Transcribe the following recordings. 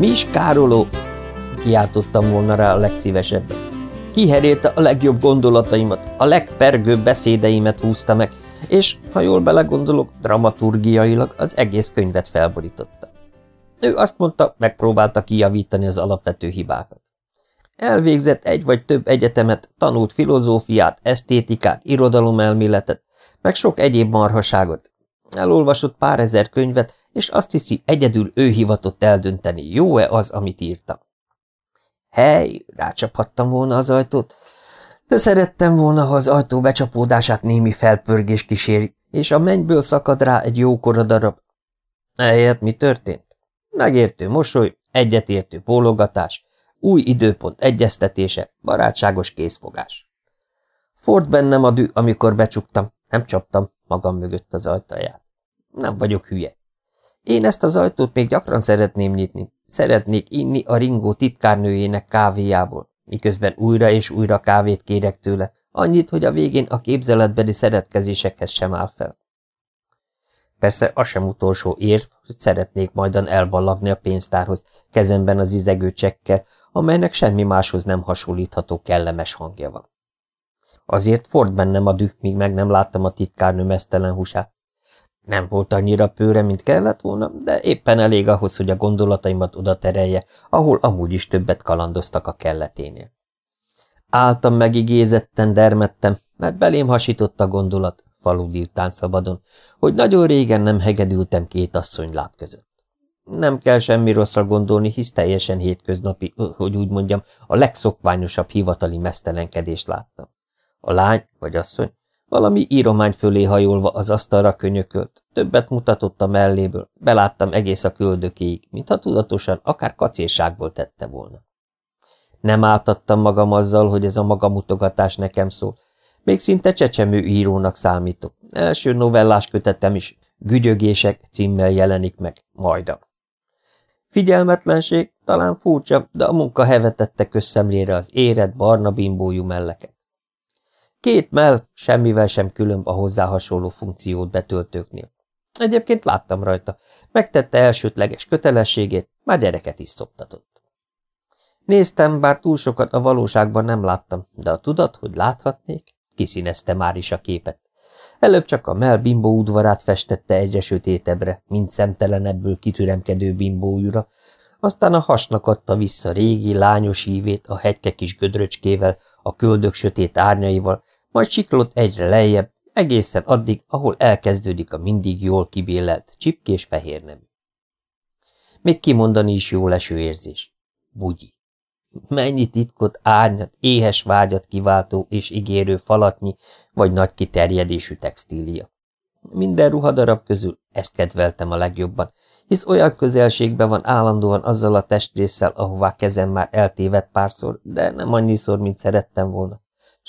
Mi is károló? Kiáltottam volna rá a legszívesebben. Kiherélte a legjobb gondolataimat, a legpergőbb beszédeimet húzta meg, és, ha jól belegondolok, dramaturgiailag az egész könyvet felborította. Ő azt mondta, megpróbálta kijavítani az alapvető hibákat. Elvégzett egy vagy több egyetemet, tanult filozófiát, esztétikát, irodalomelméletet, meg sok egyéb marhaságot. Elolvasott pár ezer könyvet, és azt hiszi, egyedül ő hivatott eldönteni, jó-e az, amit írta. Hely, rácsaphattam volna az ajtót, de szerettem volna, ha az ajtó becsapódását némi felpörgés kíséri, és a mennyből szakad rá egy jókora darab. Ehelyett mi történt? Megértő mosoly, egyetértő bólogatás, új időpont egyeztetése, barátságos készfogás. Ford bennem a dű, amikor becsuktam, nem csaptam magam mögött az ajtaját. Nem vagyok hülye. Én ezt az ajtót még gyakran szeretném nyitni. Szeretnék inni a ringó titkárnőjének kávéjából, miközben újra és újra kávét kérek tőle, annyit, hogy a végén a képzeletbeli szeretkezésekhez sem áll fel. Persze az sem utolsó érv, hogy szeretnék majdan elballagni a pénztárhoz, kezemben az izegő csekkel, amelynek semmi máshoz nem hasonlítható kellemes hangja van. Azért ford bennem a düh, míg meg nem láttam a titkárnő mesztelen húsát. Nem volt annyira pőre, mint kellett volna, de éppen elég ahhoz, hogy a gondolataimat oda terelje, ahol amúgy is többet kalandoztak a kelleténél. Áltam megigézetten, dermettem, mert belém hasított a gondolat, faludírtán szabadon, hogy nagyon régen nem hegedültem két asszony láb között. Nem kell semmi rosszra gondolni, hisz teljesen hétköznapi, hogy úgy mondjam, a legszokványosabb hivatali mesztelenkedést láttam. A lány, vagy asszony, valami íromány fölé hajolva az asztalra könyökölt, többet mutatott a melléből, beláttam egész a köldökéig, mintha tudatosan, akár kacérságból tette volna. Nem áltattam magam azzal, hogy ez a magamutogatás nekem szól, még szinte csecsemő írónak számítok. Első novellás kötetem is Gügyögések címmel jelenik meg, majda. Figyelmetlenség, talán furcsa, de a munka hevetette közszemlére az érett, barna bimbójú melleket. Két mell semmivel sem különb a hozzá hasonló funkciót betöltőknél. Egyébként láttam rajta, megtette elsődleges kötelességét, már gyereket is szoptatott. Néztem, bár túl sokat a valóságban nem láttam, de a tudat, hogy láthatnék, kiszínezte már is a képet. Előbb csak a mell bimbó udvarát festette egyre sötétebbre, mint szemtelenebből kitüremkedő bimbójúra, aztán a hasnak adta vissza régi, lányos hívét a hegyke kis gödröcskével, a köldök sötét árnyaival, majd siklott egyre lejjebb, egészen addig, ahol elkezdődik a mindig jól kibélelt, csipkés fehér nemű. Még kimondani is jó leső érzés. Bugyi. Mennyi titkot, árnyat, éhes vágyat kiváltó és ígérő falatnyi vagy nagy kiterjedésű textília. Minden ruhadarab közül ezt kedveltem a legjobban, hisz olyan közelségben van állandóan azzal a testrésszel, ahová kezem már eltévedt párszor, de nem annyiszor, mint szerettem volna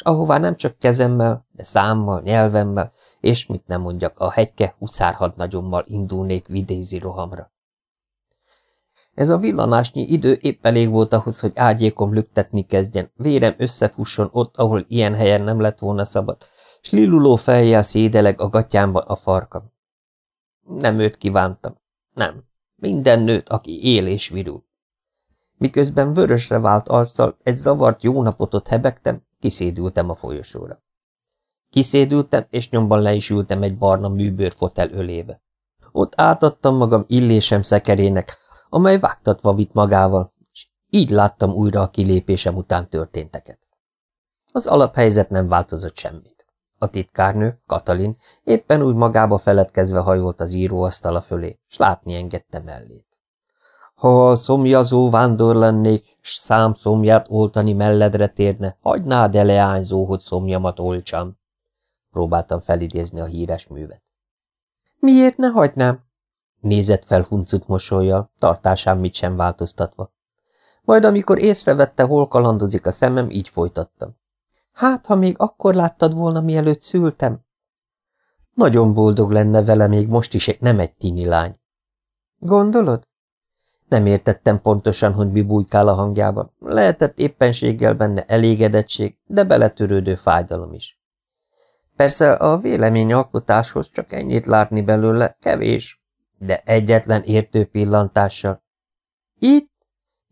ahová nem csak kezemmel, de számmal, nyelvemmel, és mit nem mondjak, a hegyke huszárhadnagyommal indulnék vidézi rohamra. Ez a villanásnyi idő épp elég volt ahhoz, hogy ágyékom lüktetni kezdjen, vérem összefusson ott, ahol ilyen helyen nem lett volna szabad, s liluló fejjel szédeleg a gatyámba a farkam. Nem őt kívántam. Nem. Minden nőt, aki él és virul. Miközben vörösre vált arccal egy zavart jó napotot hebegtem, Kiszédültem a folyosóra. Kiszédültem, és nyomban le is ültem egy barna műbőr fotel ölébe. Ott átadtam magam illésem szekerének, amely vágtatva vitt magával, és így láttam újra a kilépésem után történteket. Az alaphelyzet nem változott semmit. A titkárnő, Katalin, éppen úgy magába feledkezve hajolt az íróasztala fölé, s látni engedte mellét. Ha szomjazó vándor lennék, s szám szomját oltani melledre térne, hagynád e leányzó, hogy szomjamat olcsam. Próbáltam felidézni a híres művet. Miért ne hagynám? Nézett fel huncut mosolyjal, tartásán mit sem változtatva. Majd amikor észrevette, hol kalandozik a szemem, így folytattam. Hát, ha még akkor láttad volna, mielőtt szültem. Nagyon boldog lenne vele még most is nem egy tini lány. Gondolod? Nem értettem pontosan, hogy mi bújkál a hangjában. Lehetett éppenséggel benne elégedettség, de beletörődő fájdalom is. Persze a véleményalkotáshoz csak ennyit látni belőle kevés, de egyetlen értő pillantással. Itt?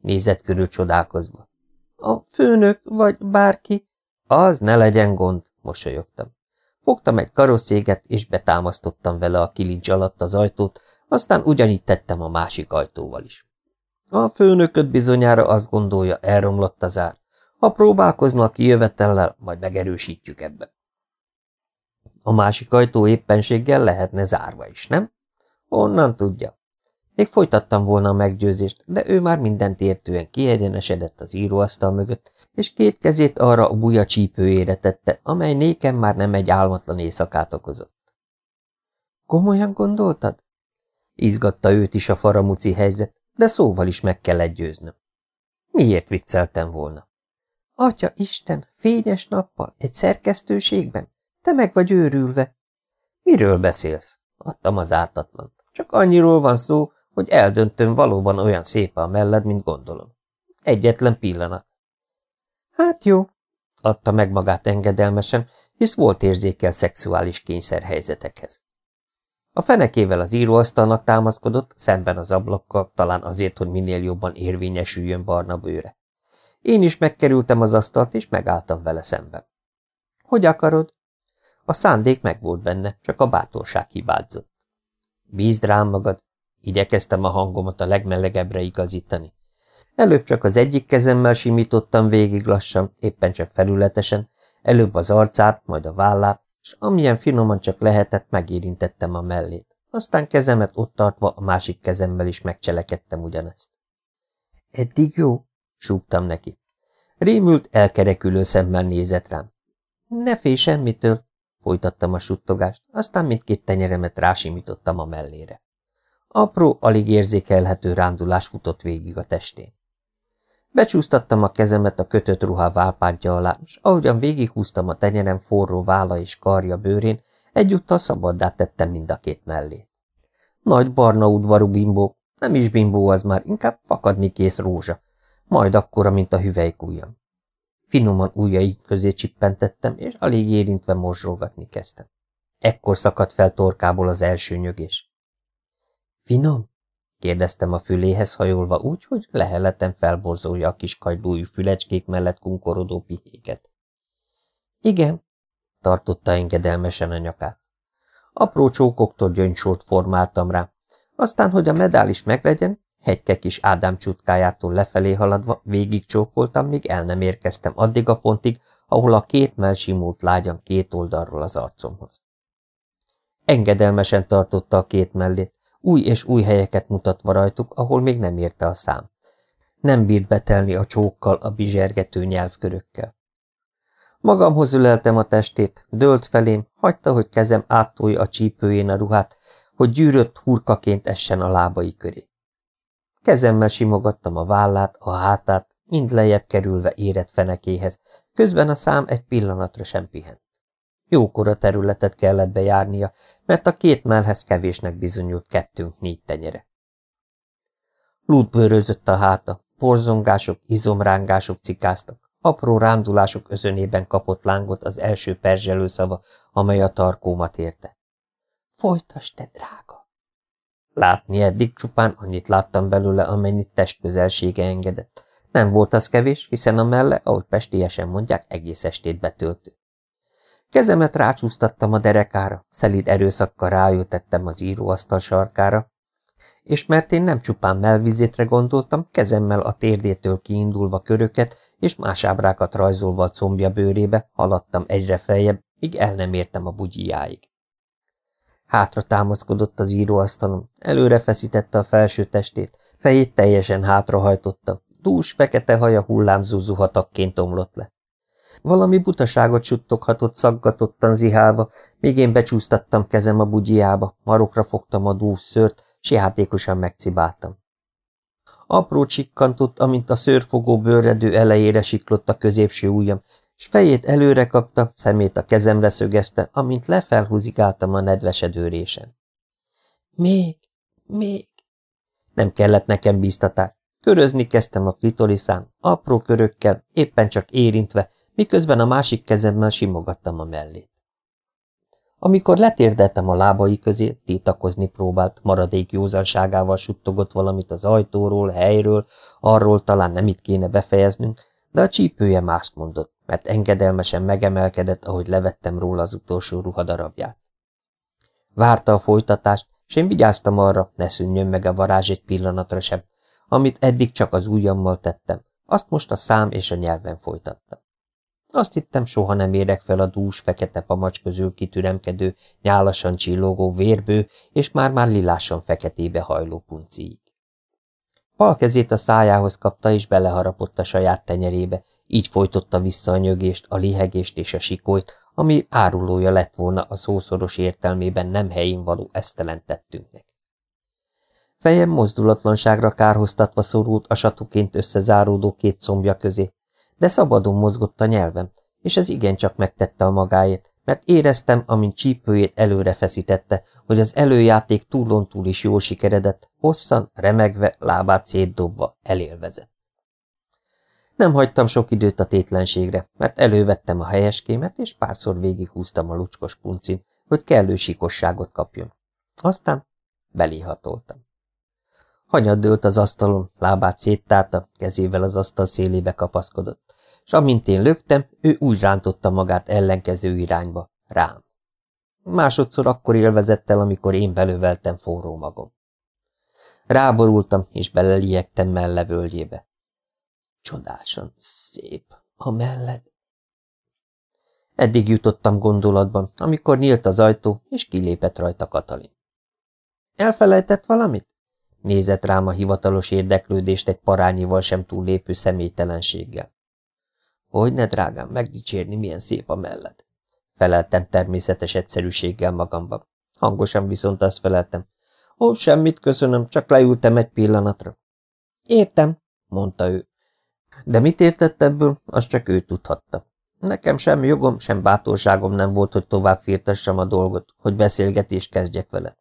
Nézett körül csodálkozva. A főnök, vagy bárki? Az ne legyen gond, mosolyogtam. Fogtam egy karosszéget, és betámasztottam vele a kilincs alatt az ajtót, aztán ugyanígy tettem a másik ajtóval is. A főnököt bizonyára azt gondolja, elromlott az ár. Ha próbálkozna a kijövetellel, majd megerősítjük ebbe. A másik ajtó éppenséggel lehetne zárva is, nem? Onnan tudja. Még folytattam volna a meggyőzést, de ő már mindent értően kiegyenesedett az íróasztal mögött, és két kezét arra a buja csípőjére tette, amely nékem már nem egy álmatlan éjszakát okozott. Komolyan gondoltad? Izgatta őt is a faramuci helyzet, de szóval is meg kell győznöm. Miért vicceltem volna? Atya Isten, fényes nappal, egy szerkesztőségben? Te meg vagy őrülve. Miről beszélsz? Adtam az ártatlant. Csak annyiról van szó, hogy eldöntöm valóban olyan szép a melled, mint gondolom. Egyetlen pillanat. Hát jó, adta meg magát engedelmesen, hisz volt érzékel szexuális kényszerhelyzetekhez. A fenekével az íróasztalnak támaszkodott, szemben az ablakkal, talán azért, hogy minél jobban érvényesüljön barna bőre. Én is megkerültem az asztalt, és megálltam vele szemben. Hogy akarod? A szándék megvolt benne, csak a bátorság hibázott. Bízd rám magad, igyekeztem a hangomat a legmelegebbre igazítani. Előbb csak az egyik kezemmel simítottam végig lassan, éppen csak felületesen, előbb az arcát, majd a vállát, és amilyen finoman csak lehetett, megérintettem a mellét. Aztán kezemet ott tartva a másik kezemmel is megcselekedtem ugyanezt. Eddig jó? súgtam neki. Rémült, elkerekülő szemmel nézett rám. Ne félj semmitől, folytattam a suttogást, aztán mindkét tenyeremet rásimítottam a mellére. Apró, alig érzékelhető rándulás futott végig a testén. Becsúsztattam a kezemet a kötött ruhá válpántja alá, és ahogyan végighúztam a tenyerem forró válla és karja bőrén, egyúttal szabaddá tettem mind a két mellé. Nagy barna udvarú bimbó, nem is bimbó az már, inkább fakadni kész rózsa, majd akkora, mint a hüvelykújjam. Finoman ujjai közé csippentettem, és alig érintve morzsolgatni kezdtem. Ekkor szakadt fel torkából az első nyögés. Finom? Kérdeztem a füléhez hajolva úgy, hogy leheletem felborzolja a kis kagylójú fülecskék mellett kunkorodó pihéket. Igen, tartotta engedelmesen a nyakát. Apró csókoktól gyöngysort formáltam rá, aztán, hogy a medál is meglegyen, hegyke kis Ádám csutkájától lefelé haladva végig csókoltam, míg el nem érkeztem addig a pontig, ahol a két mell simult lágyan két oldalról az arcomhoz. Engedelmesen tartotta a két mellét, új és új helyeket mutatva rajtuk, ahol még nem érte a szám. Nem bírt betelni a csókkal, a bizsergető nyelvkörökkel. Magamhoz üleltem a testét, dőlt felém, hagyta, hogy kezem áttolja a csípőjén a ruhát, hogy gyűrött hurkaként essen a lábai köré. Kezemmel simogattam a vállát, a hátát, mind lejjebb kerülve érett fenekéhez, közben a szám egy pillanatra sem pihent. Jókora területet kellett bejárnia, mert a két mellhez kevésnek bizonyult kettőnk négy tenyere. Lút bőrözött a háta, porzongások, izomrángások cikáztak, apró rándulások özönében kapott lángot az első perzselő szava, amely a tarkómat érte. Folytas, te drága! Látni eddig csupán annyit láttam belőle, amennyit testközelsége engedett. Nem volt az kevés, hiszen a melle, ahogy pestiesen mondják, egész estét betöltő. Kezemet rácsúsztattam a derekára, szelíd erőszakkal ráültettem az íróasztal sarkára, és mert én nem csupán melvizétre gondoltam, kezemmel a térdétől kiindulva köröket és más ábrákat rajzolva a combja bőrébe, haladtam egyre feljebb, míg el nem értem a bugyjáig. Hátra támaszkodott az íróasztalon, előre feszítette a felső testét, fejét teljesen hátrahajtotta, dús, fekete haja hullámzó zuhatakként omlott le. Valami butaságot suttoghatott szaggatottan zihálva, míg én becsúsztattam kezem a bugyjába, marokra fogtam a dús szőrt, s játékosan megcibáltam. Apró csikkantott, amint a szőrfogó bőrredő elejére siklott a középső ujjam, s fejét előre kapta, szemét a kezemre szögezte, amint lefelhúzigáltam a nedvesedő résen. Még, még. Nem kellett nekem bíztatás. Körözni kezdtem a klitoriszán, apró körökkel, éppen csak érintve, miközben a másik kezemmel simogattam a mellét. Amikor letérdeltem a lábai közé, tiltakozni próbált, maradék józanságával suttogott valamit az ajtóról, helyről, arról talán nem itt kéne befejeznünk, de a csípője mást mondott, mert engedelmesen megemelkedett, ahogy levettem róla az utolsó ruhadarabját. Várta a folytatást, és én vigyáztam arra, ne szűnjön meg a varázs egy pillanatra sem, amit eddig csak az ujjammal tettem, azt most a szám és a nyelven folytattam. Azt hittem, soha nem érek fel a dús, fekete pamacs közül kitüremkedő, nyálasan csillogó vérbő és már-már lilásan feketébe hajló punciig. Bal kezét a szájához kapta, és beleharapott a saját tenyerébe, így folytotta vissza a nyögést, a lihegést és a sikolyt, ami árulója lett volna a szószoros értelmében nem helyén való esztelen tettünknek. Fejem mozdulatlanságra kárhoztatva szorult a satuként összezáródó két szombja közé, de szabadon mozgott a nyelvem, és ez igencsak megtette a magáét, mert éreztem, amint csípőjét előre feszítette, hogy az előjáték túlon túl is jól sikeredett, hosszan, remegve, lábát szétdobva, elélvezett. Nem hagytam sok időt a tétlenségre, mert elővettem a helyeskémet, és párszor végighúztam a lucskos puncin, hogy kellő sikosságot kapjon. Aztán beléhatoltam. Hanyad dőlt az asztalon, lábát széttárta, kezével az asztal szélébe kapaszkodott, és amint én löktem, ő úgy rántotta magát ellenkező irányba, rám. Másodszor akkor élvezett el, amikor én belöveltem forró magom. Ráborultam, és beleliegtem melle völgyébe. Csodásan szép a melled. Eddig jutottam gondolatban, amikor nyílt az ajtó, és kilépett rajta Katalin. Elfelejtett valamit? Nézett rám a hivatalos érdeklődést egy parányival sem túllépő személytelenséggel. Hogy ne, drágám, megdicsérni, milyen szép a melled. Feleltem természetes egyszerűséggel magamban. Hangosan viszont azt feleltem. Ó, semmit köszönöm, csak leültem egy pillanatra. Értem, mondta ő. De mit értett ebből, azt csak ő tudhatta. Nekem sem jogom, sem bátorságom nem volt, hogy tovább firtassam a dolgot, hogy beszélgetést kezdjek vele.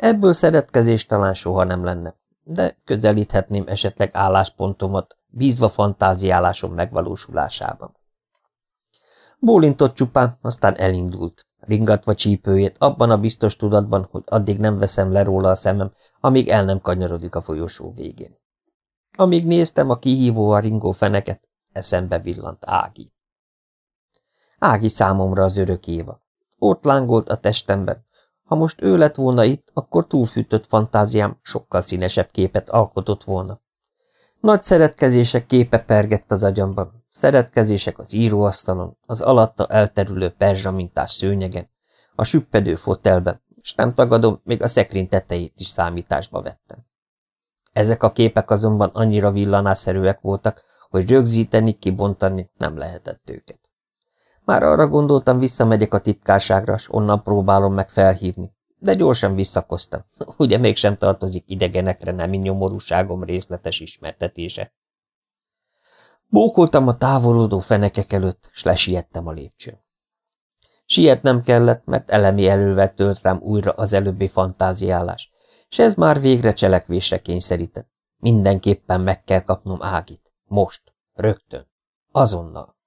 Ebből szeretkezés talán soha nem lenne, de közelíthetném esetleg álláspontomat, bízva fantáziálásom megvalósulásában. Bólintott csupán, aztán elindult, ringatva csípőjét, abban a biztos tudatban, hogy addig nem veszem le róla a szemem, amíg el nem kanyarodik a folyosó végén. Amíg néztem a kihívó a ringó feneket, eszembe villant Ági. Ági számomra az örök éva. Ott lángolt a testemben, ha most ő lett volna itt, akkor túlfűtött fantáziám sokkal színesebb képet alkotott volna. Nagy szeretkezések képe pergett az agyamban, szeretkezések az íróasztalon, az alatta elterülő perzsa mintás szőnyegen, a süppedő fotelben, és nem tagadom, még a szekrény tetejét is számításba vettem. Ezek a képek azonban annyira villanásszerűek voltak, hogy rögzíteni, kibontani nem lehetett őket. Már arra gondoltam, visszamegyek a titkárságra, s onnan próbálom meg felhívni. De gyorsan visszakoztam. Ugye mégsem tartozik idegenekre nemi nyomorúságom részletes ismertetése. Bókoltam a távolodó fenekek előtt, s lesiettem a lépcsőn. Sietnem kellett, mert elemi elővel tölt rám újra az előbbi fantáziálás, és ez már végre cselekvésre kényszerített. Mindenképpen meg kell kapnom Ágit. Most. Rögtön. Azonnal.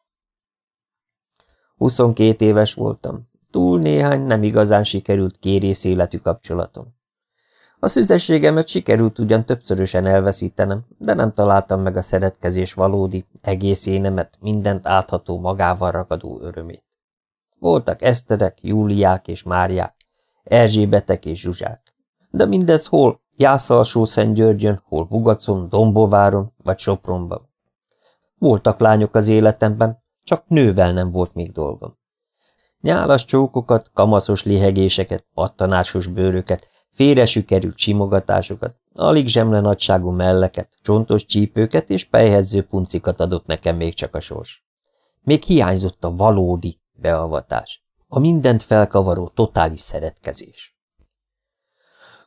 Huszonkét éves voltam. Túl néhány nem igazán sikerült kérész életű kapcsolatom. A szüzességemet sikerült ugyan többszörösen elveszítenem, de nem találtam meg a szeretkezés valódi, egész énemet, mindent átható magával ragadó örömét. Voltak Eszterek, Júliák és Máriák, Erzsébetek és Zsuzsák. De mindez hol Jászalsó Györgyön, hol Bugacon, Dombováron vagy Sopronban. Voltak lányok az életemben, csak nővel nem volt még dolgom. Nyálas csókokat, kamaszos lihegéseket, pattanásos bőröket, félresükerült simogatásokat, alig zsemle nagyságú melleket, csontos csípőket és pejhedző puncikat adott nekem még csak a sors. Még hiányzott a valódi beavatás, a mindent felkavaró totális szeretkezés.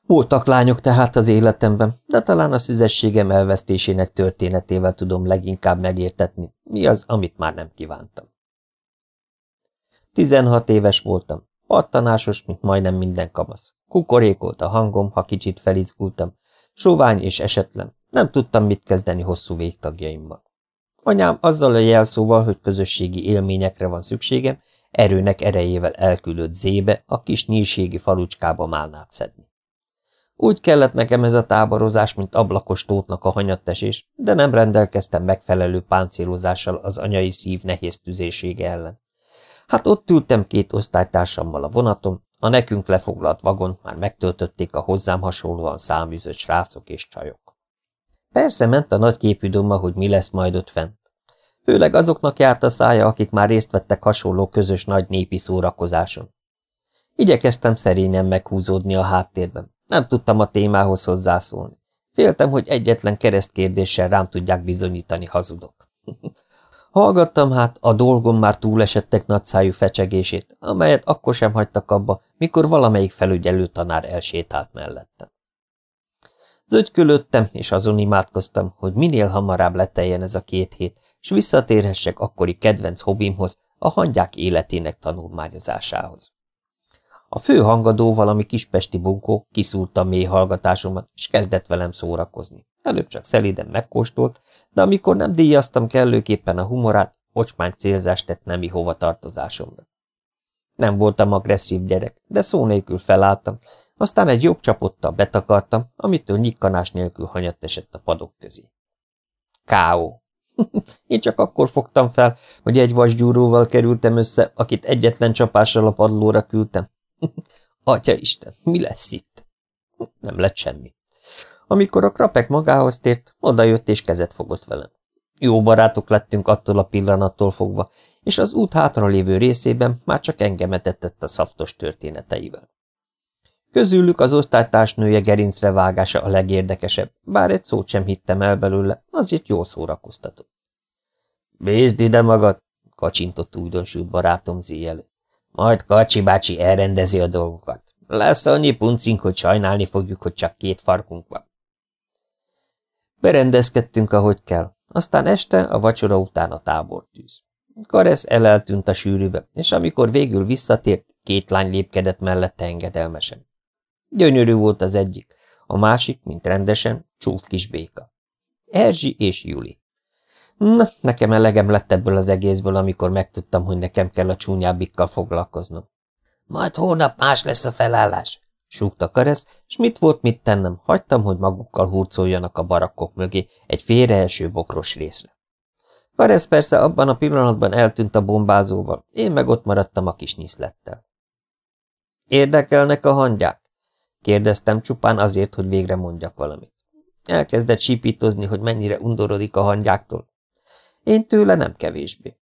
Voltak lányok tehát az életemben, de talán a szüzességem elvesztésének történetével tudom leginkább megértetni, mi az, amit már nem kívántam. Tizenhat éves voltam, pattanásos, mint majdnem minden kamasz. Kukorékolt a hangom, ha kicsit felizgultam. Sovány és esetlen, nem tudtam mit kezdeni hosszú végtagjaimmal. Anyám azzal a jelszóval, hogy közösségi élményekre van szükségem, erőnek erejével elküldött zébe, a kis nyírségi falucskába málnát szedni. Úgy kellett nekem ez a táborozás, mint ablakos tótnak a hanyattesés, de nem rendelkeztem megfelelő páncélozással az anyai szív nehéz tüzésége ellen. Hát ott ültem két osztálytársammal a vonaton, a nekünk lefoglalt vagon már megtöltötték a hozzám hasonlóan száműzött srácok és csajok. Persze ment a nagy képű hogy mi lesz majd ott fent. Főleg azoknak járt a szája, akik már részt vettek hasonló közös nagy népi szórakozáson. Igyekeztem szerényen meghúzódni a háttérben. Nem tudtam a témához hozzászólni. Féltem, hogy egyetlen keresztkérdéssel rám tudják bizonyítani hazudok. Hallgattam hát, a dolgom már túlesettek nagyszájú fecsegését, amelyet akkor sem hagytak abba, mikor valamelyik felügyelő tanár elsétált mellettem. Zögykölöttem, és azon imádkoztam, hogy minél hamarabb leteljen ez a két hét, és visszatérhessek akkori kedvenc hobbimhoz, a hangyák életének tanulmányozásához. A fő hangadó valami kispesti bunkó kiszúrta a mély hallgatásomat, és kezdett velem szórakozni. Előbb csak szeliden megkóstolt, de amikor nem díjaztam kellőképpen a humorát, ocsmány célzást tett nemi hovatartozásomra. Nem voltam agresszív gyerek, de szó nélkül felálltam, aztán egy jobb csapottal betakartam, amitől nyikkanás nélkül hanyatt esett a padok közé. K.O. Én csak akkor fogtam fel, hogy egy vasgyúróval kerültem össze, akit egyetlen csapással a padlóra küldtem. Atya Isten, mi lesz itt? Nem lett semmi. Amikor a krapek magához tért, odajött és kezet fogott velem. Jó barátok lettünk attól a pillanattól fogva, és az út hátra lévő részében már csak engemet etett a szaftos történeteivel. Közülük az osztálytársnője gerincre vágása a legérdekesebb, bár egy szót sem hittem el belőle, azért jól szórakoztatott. Bízd ide magad, kacsintott újdonsült barátom zéjelő. Majd Kacsi bácsi elrendezi a dolgokat. Lesz annyi puncink, hogy sajnálni fogjuk, hogy csak két farkunk van. Berendezkedtünk, ahogy kell. Aztán este, a vacsora után a tábortűz. Karesz eleltűnt a sűrűbe, és amikor végül visszatért, két lány lépkedett mellette engedelmesen. Gyönyörű volt az egyik, a másik, mint rendesen, csúf kis béka. Erzsi és Juli. Na, nekem elegem lett ebből az egészből, amikor megtudtam, hogy nekem kell a csúnyábbikkal foglalkoznom. Majd hónap más lesz a felállás, súgta Karesz, s mit volt mit tennem, hagytam, hogy magukkal hurcoljanak a barakkok mögé egy félreeső bokros részre. Karesz persze abban a pillanatban eltűnt a bombázóval, én meg ott maradtam a kis nyiszlettel. Érdekelnek a hangyák? kérdeztem csupán azért, hogy végre mondjak valamit. Elkezdett sípítozni, hogy mennyire undorodik a hangyáktól. Én tőle nem kevésbé.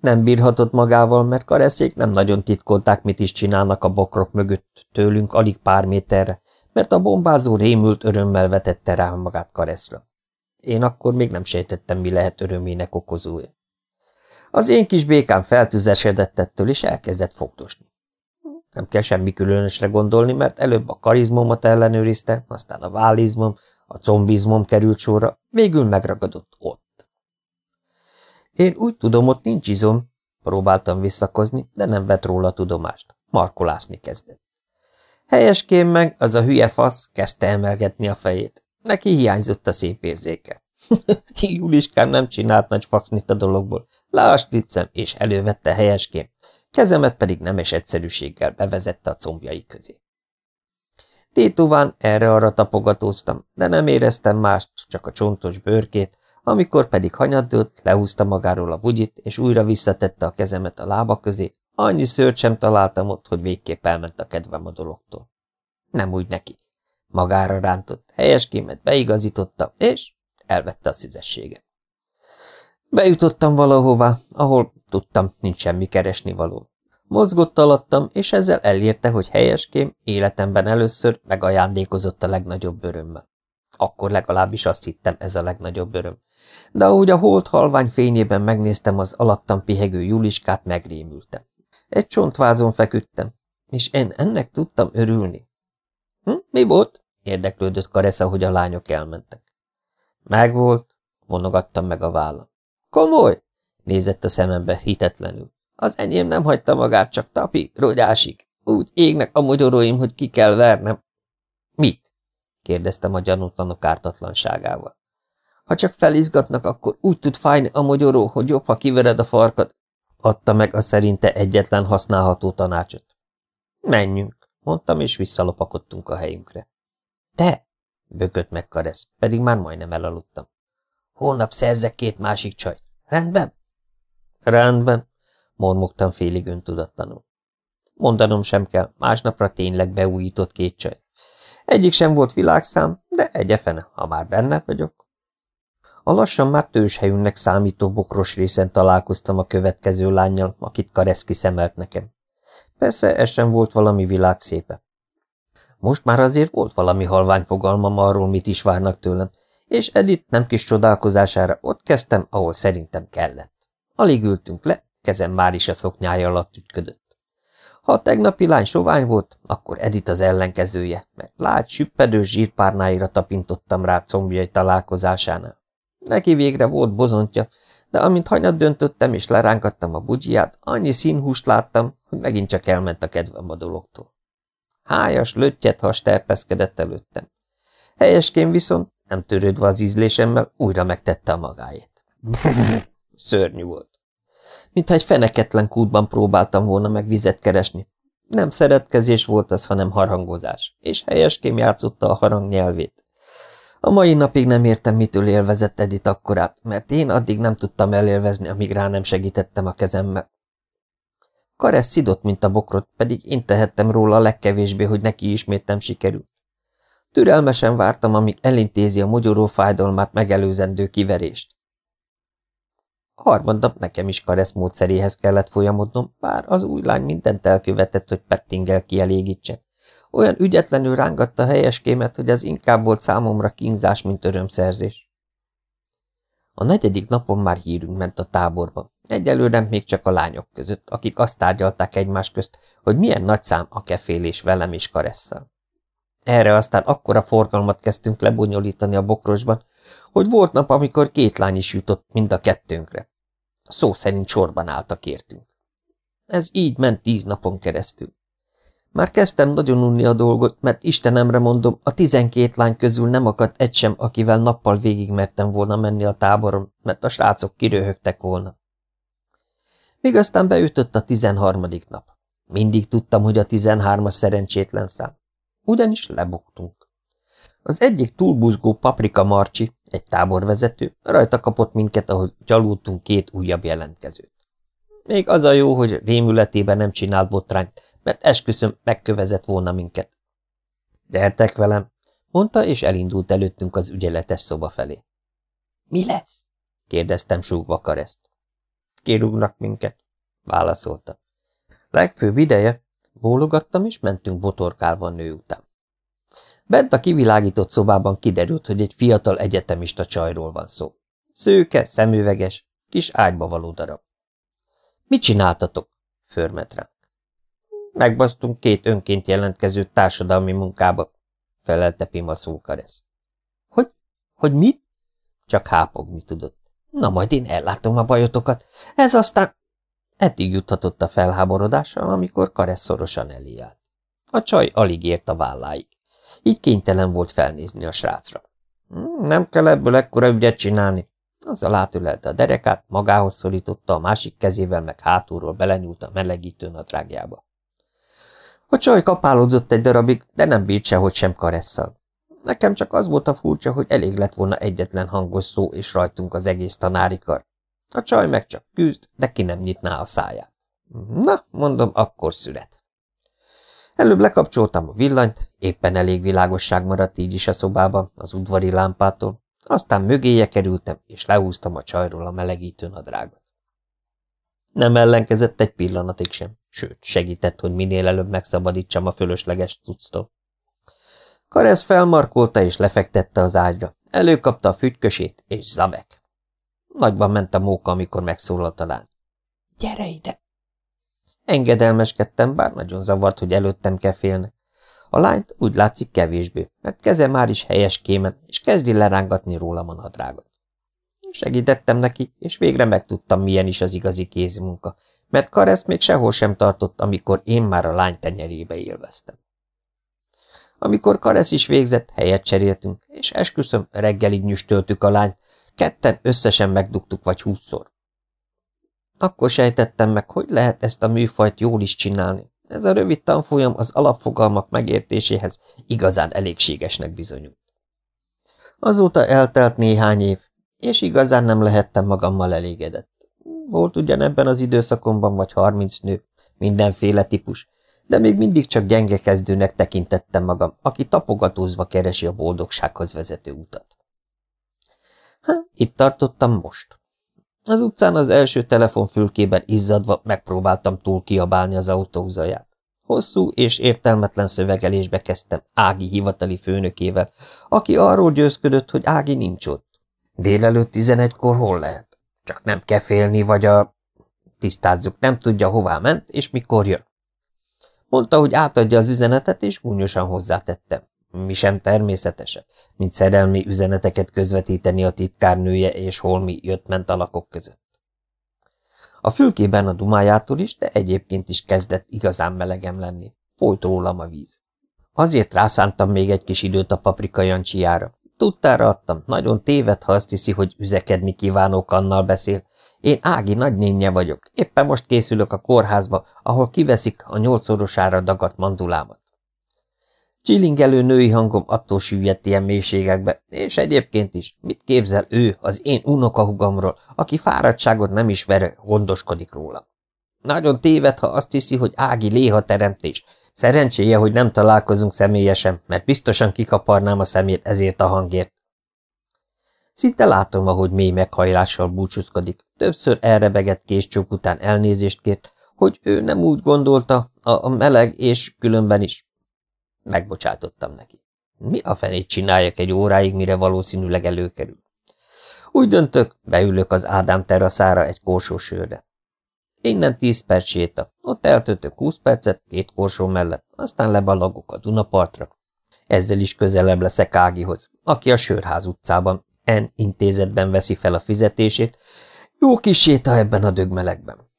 Nem bírhatott magával, mert kareszék nem nagyon titkolták, mit is csinálnak a bokrok mögött tőlünk alig pár méterre, mert a bombázó rémült örömmel vetette rá magát kareszra. Én akkor még nem sejtettem, mi lehet örömének okozója. Az én kis békám feltüzesedett ettől, és elkezdett fogdosni. Nem kell semmi különösre gondolni, mert előbb a karizmomat ellenőrizte, aztán a válizmom, a combizmom került sorra, végül megragadott ott. Én úgy tudom, ott nincs izom. Próbáltam visszakozni, de nem vett róla tudomást. Markolászni kezdett. Helyeskén meg, az a hülye fasz kezdte emelgetni a fejét. Neki hiányzott a szép érzéke. Juliskán nem csinált nagy faxnit a dologból. Leasliccem, és elővette helyeskén. Kezemet pedig nemes egyszerűséggel bevezette a combjai közé. Tétován erre-arra tapogatóztam, de nem éreztem mást, csak a csontos bőrkét, amikor pedig hanyaddőlt, lehúzta magáról a bugyit, és újra visszatette a kezemet a lába közé, annyi szőrt sem találtam ott, hogy végképp elment a kedvem a dologtól. Nem úgy neki. Magára rántott, helyes kémet beigazította, és elvette a szüzességet. Bejutottam valahová, ahol tudtam, nincs semmi keresni való. Mozgott alattam, és ezzel elérte, hogy helyeském életemben először megajándékozott a legnagyobb örömmel. Akkor legalábbis azt hittem, ez a legnagyobb öröm de ahogy a holt halvány fényében megnéztem az alattam pihegő Juliskát, megrémültem. Egy csontvázon feküdtem, és én ennek tudtam örülni. Hm, mi volt? érdeklődött Karesza, hogy a lányok elmentek. Megvolt, monogattam meg a vállam. Komoly? nézett a szemembe hitetlenül. Az enyém nem hagyta magát, csak tapi, rogyásik. Úgy égnek a mogyoróim, hogy ki kell vernem. Kérdeztem a gyanútlanok ártatlanságával. Ha csak felizgatnak, akkor úgy tud fájni a mogyoró, hogy jobb, ha kivered a farkad. Adta meg a szerinte egyetlen használható tanácsot. Menjünk, mondtam, és visszalopakodtunk a helyünkre. Te! bökött meg Karesz, pedig már majdnem elaludtam. Holnap szerzek két másik csaj. Rendben? Rendben, mormogtam félig öntudatlanul. Mondanom sem kell, másnapra tényleg beújított két csaj. Egyik sem volt világszám, de egyefene, ha már benne vagyok. A lassan már tőzshelyünknek számító bokros részen találkoztam a következő lányjal, akit Kareszki szemelt nekem. Persze ez sem volt valami világszépe. Most már azért volt valami halvány fogalmam arról, mit is várnak tőlem, és Edith nem kis csodálkozására ott kezdtem, ahol szerintem kellett. Alig ültünk le, kezem már is a szoknyája alatt ütködött. Ha a tegnapi lány sovány volt, akkor Edith az ellenkezője, mert lágy, süppedő zsírpárnáira tapintottam rá combjai találkozásánál. Neki végre volt bozontja, de amint hanyat döntöttem és lerángattam a bugyját, annyi színhúst láttam, hogy megint csak elment a kedvem a dologtól. Hájas, löttyet has terpeszkedett előttem. Helyeskén viszont, nem törődve az ízlésemmel, újra megtette a magáét. Szörnyű volt. Mintha egy feneketlen kútban próbáltam volna meg vizet keresni. Nem szeretkezés volt az, hanem harangozás, és helyeském játszotta a harang nyelvét. A mai napig nem értem, mitől élvezett Edith akkorát, mert én addig nem tudtam elélvezni, amíg rá nem segítettem a kezemmel. Karesz szidott, mint a bokrot, pedig én tehettem róla a legkevésbé, hogy neki ismét nem sikerült. Türelmesen vártam, amíg elintézi a mogyoró fájdalmát megelőzendő kiverést. Harmadnap nekem is Karesz módszeréhez kellett folyamodnom, bár az új lány mindent elkövetett, hogy Pettingel kielégítsen. Olyan ügyetlenül rángatta helyeskémet, hogy az inkább volt számomra kínzás, mint örömszerzés. A negyedik napon már hírünk ment a táborban. Egyelőre még csak a lányok között, akik azt tárgyalták egymás közt, hogy milyen nagy szám a kefélés velem és Karesszal. Erre aztán akkora forgalmat kezdtünk lebonyolítani a bokrosban, hogy volt nap, amikor két lány is jutott mind a kettőnkre. Szó szerint sorban álltak értünk. Ez így ment tíz napon keresztül. Már kezdtem nagyon unni a dolgot, mert Istenemre mondom, a tizenkét lány közül nem akadt egy sem, akivel nappal végig mertem volna menni a táboron, mert a srácok kiröhögtek volna. Még aztán beütött a tizenharmadik nap. Mindig tudtam, hogy a tizenhármas szerencsétlen szám. Ugyanis lebuktunk. Az egyik túlbuzgó paprika marcsi, egy táborvezető, rajta kapott minket, ahogy gyalultunk két újabb jelentkezőt. Még az a jó, hogy rémületében nem csinált botrányt, mert esküszöm megkövezett volna minket. Gyertek velem, mondta, és elindult előttünk az ügyeletes szoba felé. Mi lesz? kérdeztem súgva kareszt. Kirúgnak minket, válaszolta. Legfőbb ideje, bólogattam, és mentünk botorkálva nő után. Bent a kivilágított szobában kiderült, hogy egy fiatal egyetemista csajról van szó. Szőke, szemüveges, kis ágyba való darab. Mit csináltatok? Förmet ránk. Megbasztunk két önként jelentkező társadalmi munkába, felelte Pima Szókaresz. Hogy? Hogy mit? Csak hápogni tudott. Na majd én ellátom a bajotokat. Ez aztán... Eddig juthatott a felháborodással, amikor Karesz szorosan elé állt. A csaj alig ért a válláig így kénytelen volt felnézni a srácra. Hmm, nem kell ebből ekkora ügyet csinálni. Azzal átülelte a derekát, magához szorította, a másik kezével meg hátulról belenyúlt a melegítő nadrágjába. A csaj kapálódzott egy darabig, de nem bírt sehogy sem karesszal. Nekem csak az volt a furcsa, hogy elég lett volna egyetlen hangos szó, és rajtunk az egész tanári kar. A csaj meg csak küzd, de ki nem nyitná a száját. Na, mondom, akkor szület. Előbb lekapcsoltam a villanyt, éppen elég világosság maradt így is a szobában, az udvari lámpától, aztán mögéje kerültem, és lehúztam a csajról a melegítő nadrágot. Nem ellenkezett egy pillanatig sem, sőt, segített, hogy minél előbb megszabadítsam a fölösleges cucctól. Karesz felmarkolta és lefektette az ágyra, előkapta a fügykösét, és zabek. Nagyban ment a móka, amikor megszólalt a lány. – Gyere ide! Engedelmeskedtem, bár nagyon zavart, hogy előttem kell. A lányt úgy látszik kevésbé, mert keze már is helyes kémen, és kezdi lerángatni rólam a nadrágot. Segítettem neki, és végre megtudtam, milyen is az igazi kézmunka, mert Karesz még sehol sem tartott, amikor én már a lány tenyerébe élveztem. Amikor Karesz is végzett, helyet cseréltünk, és esküszöm, reggelig nyüstöltük a lányt, ketten összesen megdugtuk vagy húszszor. Akkor sejtettem meg, hogy lehet ezt a műfajt jól is csinálni. Ez a rövid tanfolyam az alapfogalmak megértéséhez igazán elégségesnek bizonyult. Azóta eltelt néhány év, és igazán nem lehettem magammal elégedett. Volt ugyan ebben az időszakomban vagy harminc nő, mindenféle típus, de még mindig csak gyenge kezdőnek tekintettem magam, aki tapogatózva keresi a boldogsághoz vezető utat. Ha, itt tartottam most. Az utcán az első telefonfülkében izzadva megpróbáltam túl kiabálni az autózaját. Hosszú és értelmetlen szövegelésbe kezdtem Ági hivatali főnökével, aki arról győzködött, hogy Ági nincs ott. Délelőtt tizenegykor hol lehet? Csak nem kell félni, vagy a... Tisztázzuk, nem tudja, hová ment, és mikor jön. Mondta, hogy átadja az üzenetet, és gúnyosan hozzátettem. Mi sem természetesebb, mint szerelmi üzeneteket közvetíteni a titkárnője és holmi jött-ment alakok között. A fülkében a dumájától is, de egyébként is kezdett igazán melegem lenni. Folyt rólam a víz. Azért rászántam még egy kis időt a paprika jancsiára. Tudtára adtam, nagyon téved, ha azt hiszi, hogy üzekedni kívánók annal beszél. Én Ági nagynénye vagyok, éppen most készülök a kórházba, ahol kiveszik a nyolcszorosára dagadt mandulámat. Csilingelő női hangom attól süllyedt ilyen mélységekbe, és egyébként is, mit képzel ő az én unokahugamról, aki fáradtságot nem is vere, gondoskodik róla. Nagyon téved, ha azt hiszi, hogy Ági léha teremtés. Szerencséje, hogy nem találkozunk személyesen, mert biztosan kikaparnám a szemét ezért a hangért. Szinte látom, ahogy mély meghajlással búcsúzkodik. Többször elrebegett késcsók után elnézést kért, hogy ő nem úgy gondolta, a meleg és különben is Megbocsátottam neki. Mi a fenét csináljak egy óráig, mire valószínűleg előkerül? Úgy döntök, beülök az Ádám teraszára egy korsó sörre. Innen tíz perc séta, ott eltöltök húsz percet két korsó mellett, aztán leballagok a Dunapartra. Ezzel is közelebb leszek Ágihoz, aki a Sörház utcában, N intézetben veszi fel a fizetését, jó kis séta ebben a dögmelegben.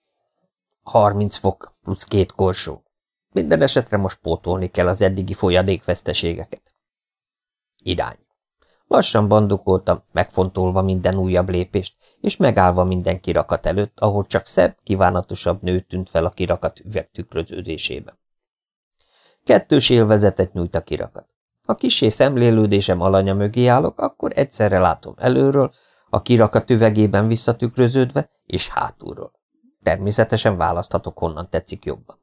Harminc fok plusz két korsó. Minden esetre most pótolni kell az eddigi folyadékveszteségeket. Irány. Lassan bandukoltam, megfontolva minden újabb lépést, és megállva minden kirakat előtt, ahol csak szebb, kívánatosabb nő tűnt fel a kirakat üvegtükröződésében. Kettős élvezetet nyújt a kirakat. Ha kisé szemlélődésem alanya mögé állok, akkor egyszerre látom előről, a kirakat üvegében visszatükröződve, és hátulról. Természetesen választhatok, honnan tetszik jobban.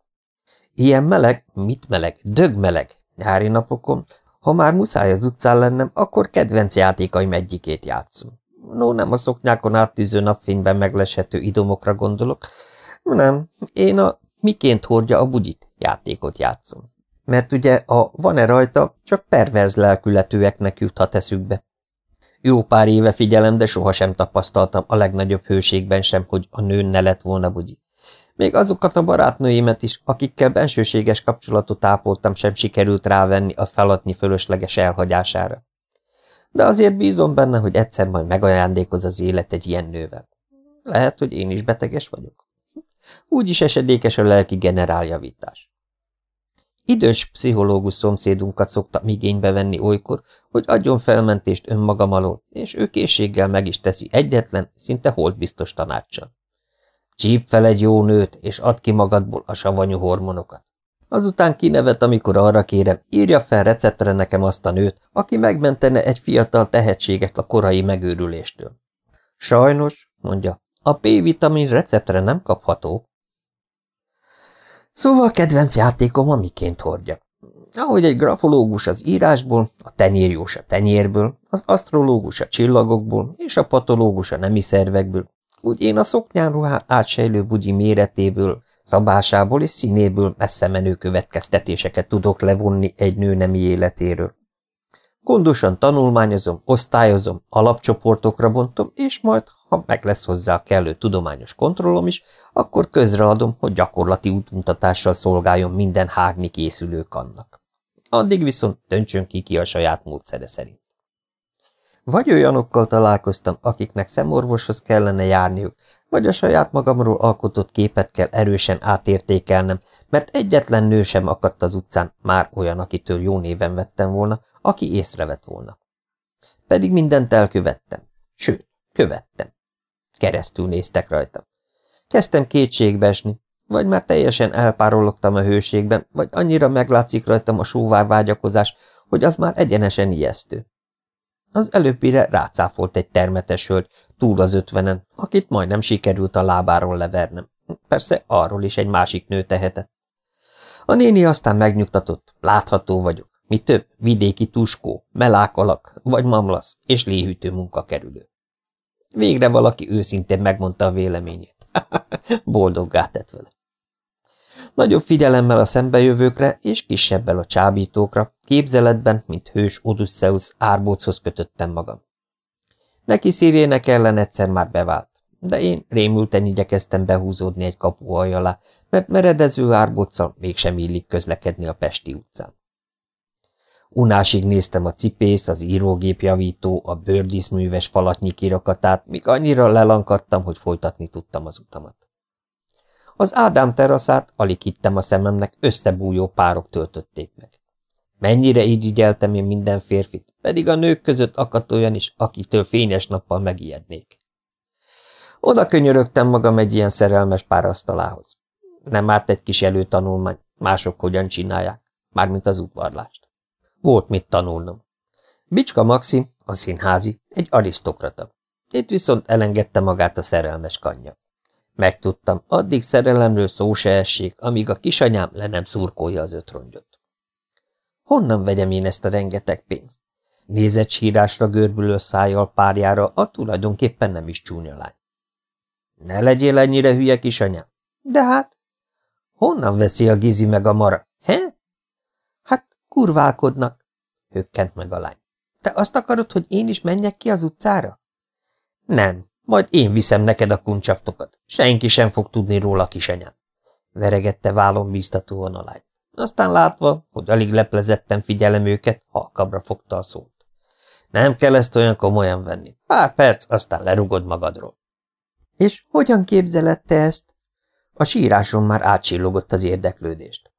Ilyen meleg, mit meleg, dögmeleg, nyári napokon, ha már muszáj az utcán lennem, akkor kedvenc játékaim egyikét játszom. No, nem a szoknyákon áttűző napfényben megleshető idomokra gondolok, nem, én a miként hordja a bugyit játékot játszom. Mert ugye a van-e rajta, csak perverz lelkületűeknek juthat eszükbe. Jó pár éve figyelem, de sohasem tapasztaltam a legnagyobb hőségben sem, hogy a nőn ne lett volna bugyi. Még azokat a barátnőimet is, akikkel bensőséges kapcsolatot ápoltam, sem sikerült rávenni a feladni fölösleges elhagyására. De azért bízom benne, hogy egyszer majd megajándékoz az élet egy ilyen nővel. Lehet, hogy én is beteges vagyok. Úgyis esedékes a lelki generáljavítás. Idős pszichológus szomszédunkat szokta igénybe venni olykor, hogy adjon felmentést önmagam alól, és ő készséggel meg is teszi egyetlen, szinte holdbiztos tanácssal. Csíp fel egy jó nőt, és add ki magadból a savanyú hormonokat. Azután kinevet, amikor arra kérem, írja fel receptre nekem azt a nőt, aki megmentene egy fiatal tehetséget a korai megőrüléstől. Sajnos, mondja, a P-vitamin receptre nem kapható. Szóval kedvenc játékom a miként hordja. Ahogy egy grafológus az írásból, a tenyérjós a tenyérből, az asztrológus a csillagokból, és a patológus a nemi szervekből, úgy én a szoknyán ruhán átsejlő bugyi méretéből, szabásából és színéből messze menő következtetéseket tudok levonni egy nő nemi életéről. Gondosan tanulmányozom, osztályozom, alapcsoportokra bontom, és majd, ha meg lesz hozzá a kellő tudományos kontrollom is, akkor közreadom, hogy gyakorlati útmutatással szolgáljon minden hágni készülők annak. Addig viszont döntsön ki ki a saját módszere szerint. Vagy olyanokkal találkoztam, akiknek szemorvoshoz kellene járniuk, vagy a saját magamról alkotott képet kell erősen átértékelnem, mert egyetlen nő sem akadt az utcán, már olyan, akitől jó néven vettem volna, aki észrevett volna. Pedig mindent elkövettem. Sőt, követtem. Keresztül néztek rajtam. Kezdtem kétségbe esni, vagy már teljesen elpárologtam a hőségben, vagy annyira meglátszik rajtam a sóvá vágyakozás, hogy az már egyenesen ijesztő. Az előbbire rácáfolt egy termetes hölgy, túl az ötvenen, akit majdnem sikerült a lábáról levernem. Persze arról is egy másik nő tehetett. A néni aztán megnyugtatott, látható vagyok. Mi több, vidéki tuskó, melákalak, vagy mamlasz, és léhűtő munkakerülő. Végre valaki őszintén megmondta a véleményét. Boldoggá tett vele. Nagyobb figyelemmel a szembejövőkre és kisebbel a csábítókra, képzeletben, mint hős Odysseus árbóchoz kötöttem magam. Neki szírének ellen egyszer már bevált, de én rémülten igyekeztem behúzódni egy kapu alá, mert meredező árbóccal mégsem illik közlekedni a Pesti utcán. Unásig néztem a cipész, az írógépjavító, a bőrdíszműves falatnyi kirakatát, míg annyira lelankadtam, hogy folytatni tudtam az utamat. Az Ádám teraszát, alig hittem a szememnek, összebújó párok töltötték meg. Mennyire így én minden férfit, pedig a nők között akadt olyan is, akitől fényes nappal megijednék. Oda könyörögtem magam egy ilyen szerelmes párasztalához. Nem árt egy kis előtanulmány, mások hogyan csinálják, mármint az udvarlást. Volt mit tanulnom. Bicska Maxi, a színházi, egy arisztokrata. Itt viszont elengedte magát a szerelmes kanyja. Megtudtam, addig szerelemről szó se essék, amíg a kisanyám le nem szurkolja az ötrongyot. Honnan vegyem én ezt a rengeteg pénzt? Nézett sírásra görbülő szájjal párjára a tulajdonképpen nem is csúnya lány. Ne legyél ennyire hülye, kisanyám. De hát, honnan veszi a gizi meg a mara, he? Hát, kurválkodnak, hökkent meg a lány. Te azt akarod, hogy én is menjek ki az utcára? Nem, majd én viszem neked a kuncsaftokat. Senki sem fog tudni róla, kisanyám. Veregette vállon bíztatóan a lány. Aztán látva, hogy alig leplezettem figyelem őket, halkabra fogta a szót. Nem kell ezt olyan komolyan venni. Pár perc, aztán lerugod magadról. És hogyan képzeled te ezt? A síráson már átsillogott az érdeklődést.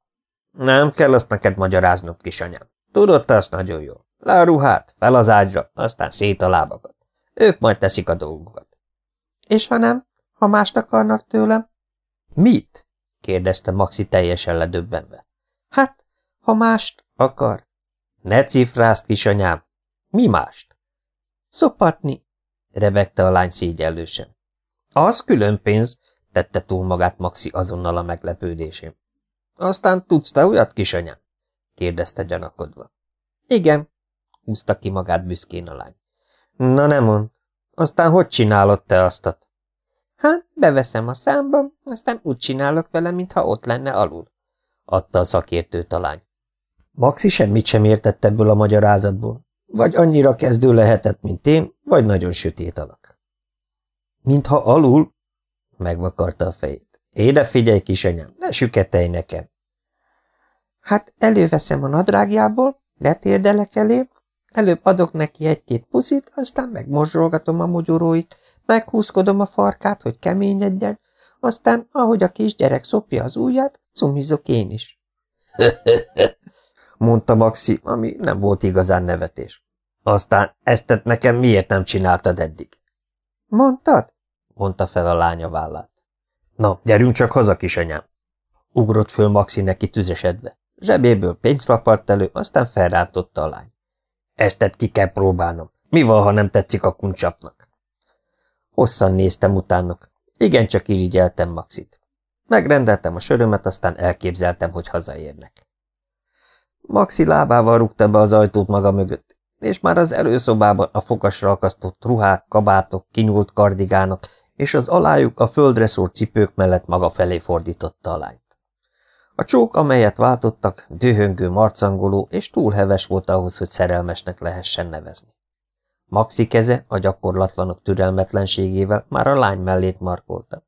Nem kell azt neked magyaráznom, kisanyám. Tudod te azt nagyon jól. Le a ruhát, fel az ágyra, aztán szét a lábakat. Ők majd teszik a dolgukat. És ha nem? Ha mást akarnak tőlem? Mit? kérdezte Maxi teljesen ledöbbenve. Hát, ha mást akar. Ne cifrázd, kisanyám. Mi mást? Szopatni, revegte a lány szégyellősen. Az külön pénz, tette túl magát Maxi azonnal a meglepődésén. Aztán tudsz te olyat, kisanyám? kérdezte gyanakodva. Igen, húzta ki magát büszkén a lány. Na nem mond, aztán hogy csinálod te aztat? Hát, beveszem a számba, aztán úgy csinálok vele, mintha ott lenne alul, adta a szakértő talány. Maxi semmit sem értett ebből a magyarázatból. Vagy annyira kezdő lehetett, mint én, vagy nagyon sötét alak. Mintha alul, megvakarta a fejét. Éde figyelj, kisanyám, ne süketelj nekem. Hát előveszem a nadrágjából, letérdelek elé, Előbb adok neki egy-két puszit, aztán megmorzsolgatom a mogyoróit, meghúzkodom a farkát, hogy keményedjen, aztán, ahogy a kisgyerek szopja az ujját, cumizok én is. mondta Maxi, ami nem volt igazán nevetés. Aztán ezt nekem miért nem csináltad eddig? Mondtad? mondta fel a lánya vállát. Na, gyerünk csak haza, kisanyám! Ugrott föl Maxi neki tüzesedve. Zsebéből pénzt lapart elő, aztán felrántotta a lány. Eztet ki kell próbálnom. Mi van, ha nem tetszik a kuncsapnak? Hosszan néztem utánok. Igencsak irigyeltem Maxit. Megrendeltem a sörömet, aztán elképzeltem, hogy hazaérnek. Maxi lábával rúgta be az ajtót maga mögött, és már az előszobában a fokasra akasztott ruhák, kabátok, kinyúlt kardigánok és az alájuk a földre szórt cipők mellett maga felé fordította a lányt. A csók, amelyet váltottak, dühöngő marcangoló, és túl heves volt ahhoz, hogy szerelmesnek lehessen nevezni. Maxi keze a gyakorlatlanok türelmetlenségével már a lány mellét markolta.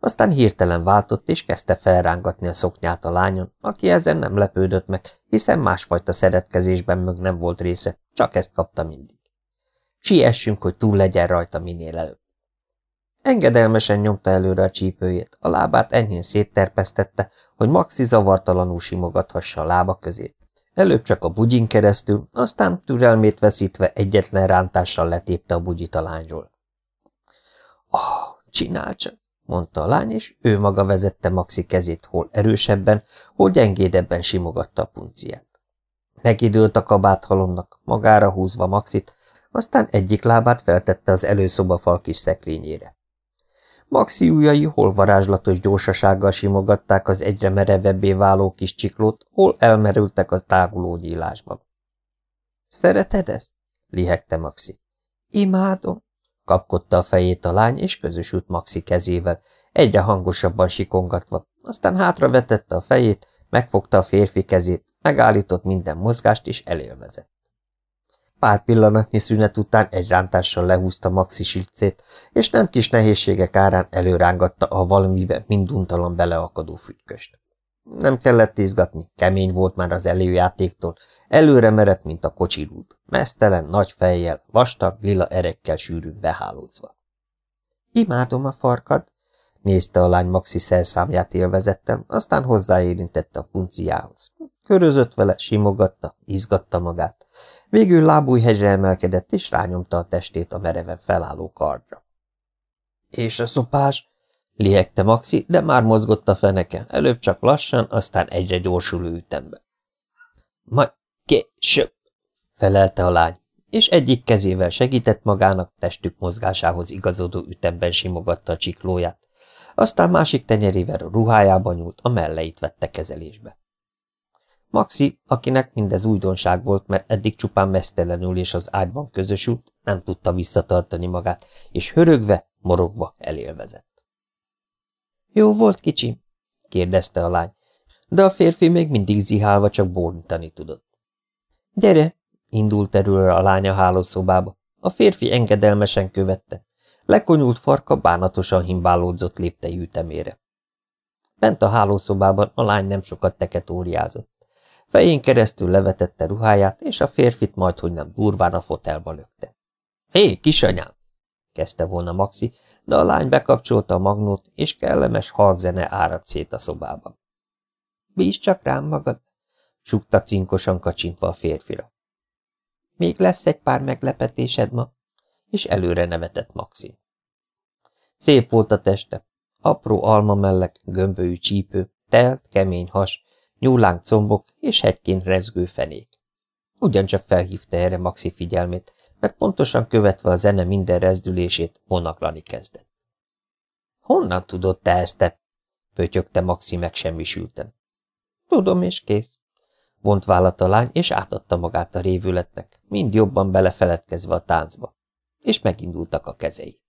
Aztán hirtelen váltott, és kezdte felrángatni a szoknyát a lányon, aki ezen nem lepődött meg, hiszen másfajta szeretkezésben mög nem volt része, csak ezt kapta mindig. Siessünk, hogy túl legyen rajta minél előbb. Engedelmesen nyomta előre a csípőjét, a lábát enyhén szétterpesztette, hogy Maxi zavartalanul simogathassa a lába közét. Előbb csak a bugyin keresztül, aztán türelmét veszítve egyetlen rántással letépte a bugyit a lányról. Ah, csinál csak, mondta a lány, és ő maga vezette Maxi kezét hol erősebben, hol gyengédebben simogatta a punciát. Megidőlt a kabáthalomnak, magára húzva Maxit, aztán egyik lábát feltette az előszoba fal kis szekrényére. Maxi ujjai hol varázslatos gyorsasággal simogatták az egyre merevebbé váló kis csiklót, hol elmerültek a táguló nyílásban. – Szereted ezt? – lihegte Maxi. – Imádom! – kapkodta a fejét a lány, és közösült Maxi kezével, egyre hangosabban sikongatva, aztán hátravetette a fejét, megfogta a férfi kezét, megállított minden mozgást, és elélvezett. Pár pillanatnyi szünet után egy rántással lehúzta Maxi silcét, és nem kis nehézségek árán előrángatta a valamibe minduntalan beleakadó fügyköst. Nem kellett izgatni, kemény volt már az előjátéktól, előre merett, mint a kocsirút, mesztelen, nagy fejjel, vastag, lila erekkel sűrűn behálózva. Imádom a farkad, nézte a lány Maxi szerszámját élvezettem, aztán hozzáérintette a punciához. Körözött vele, simogatta, izgatta magát. Végül lábújhegyre emelkedett, és rányomta a testét a mereven felálló kardra. És a szopás? lihegte Maxi, de már mozgott a feneke, előbb csak lassan, aztán egyre gyorsuló ütembe. Majd később, felelte a lány, és egyik kezével segített magának, testük mozgásához igazodó ütemben simogatta a csiklóját, aztán másik tenyerével a ruhájába nyúlt, a melleit vette kezelésbe. Maxi, akinek mindez újdonság volt, mert eddig csupán mesztelenül és az ágyban közösült, nem tudta visszatartani magát, és hörögve, morogva elélvezett. Jó volt, kicsim? kérdezte a lány, de a férfi még mindig zihálva csak bólintani tudott. Gyere, indult erőre a lánya hálószobába. A férfi engedelmesen követte. Lekonyult farka bánatosan himbálódzott léptei ütemére. Bent a hálószobában a lány nem sokat teketóriázott. Fején keresztül levetette ruháját, és a férfit majdhogy nem durván a fotelba lökte. Hé, kisanyám! kezdte volna Maxi, de a lány bekapcsolta a magnót, és kellemes halkzene áradt szét a szobában. Bízd csak rám magad, sukta cinkosan kacsintva a férfira. Még lesz egy pár meglepetésed ma, és előre nevetett Maxi. Szép volt a teste, apró alma mellek, gömbölyű csípő, telt, kemény has, nyúlánk combok és hegyként rezgő fenék. Ugyancsak felhívta erre Maxi figyelmét, mert pontosan követve a zene minden rezdülését vonaklani kezdett. Honnan tudod te ezt te? pötyögte Maxi megsemmisülten. Tudom, és kész. Vont vállat a lány, és átadta magát a révületnek, mind jobban belefeledkezve a táncba. És megindultak a kezei.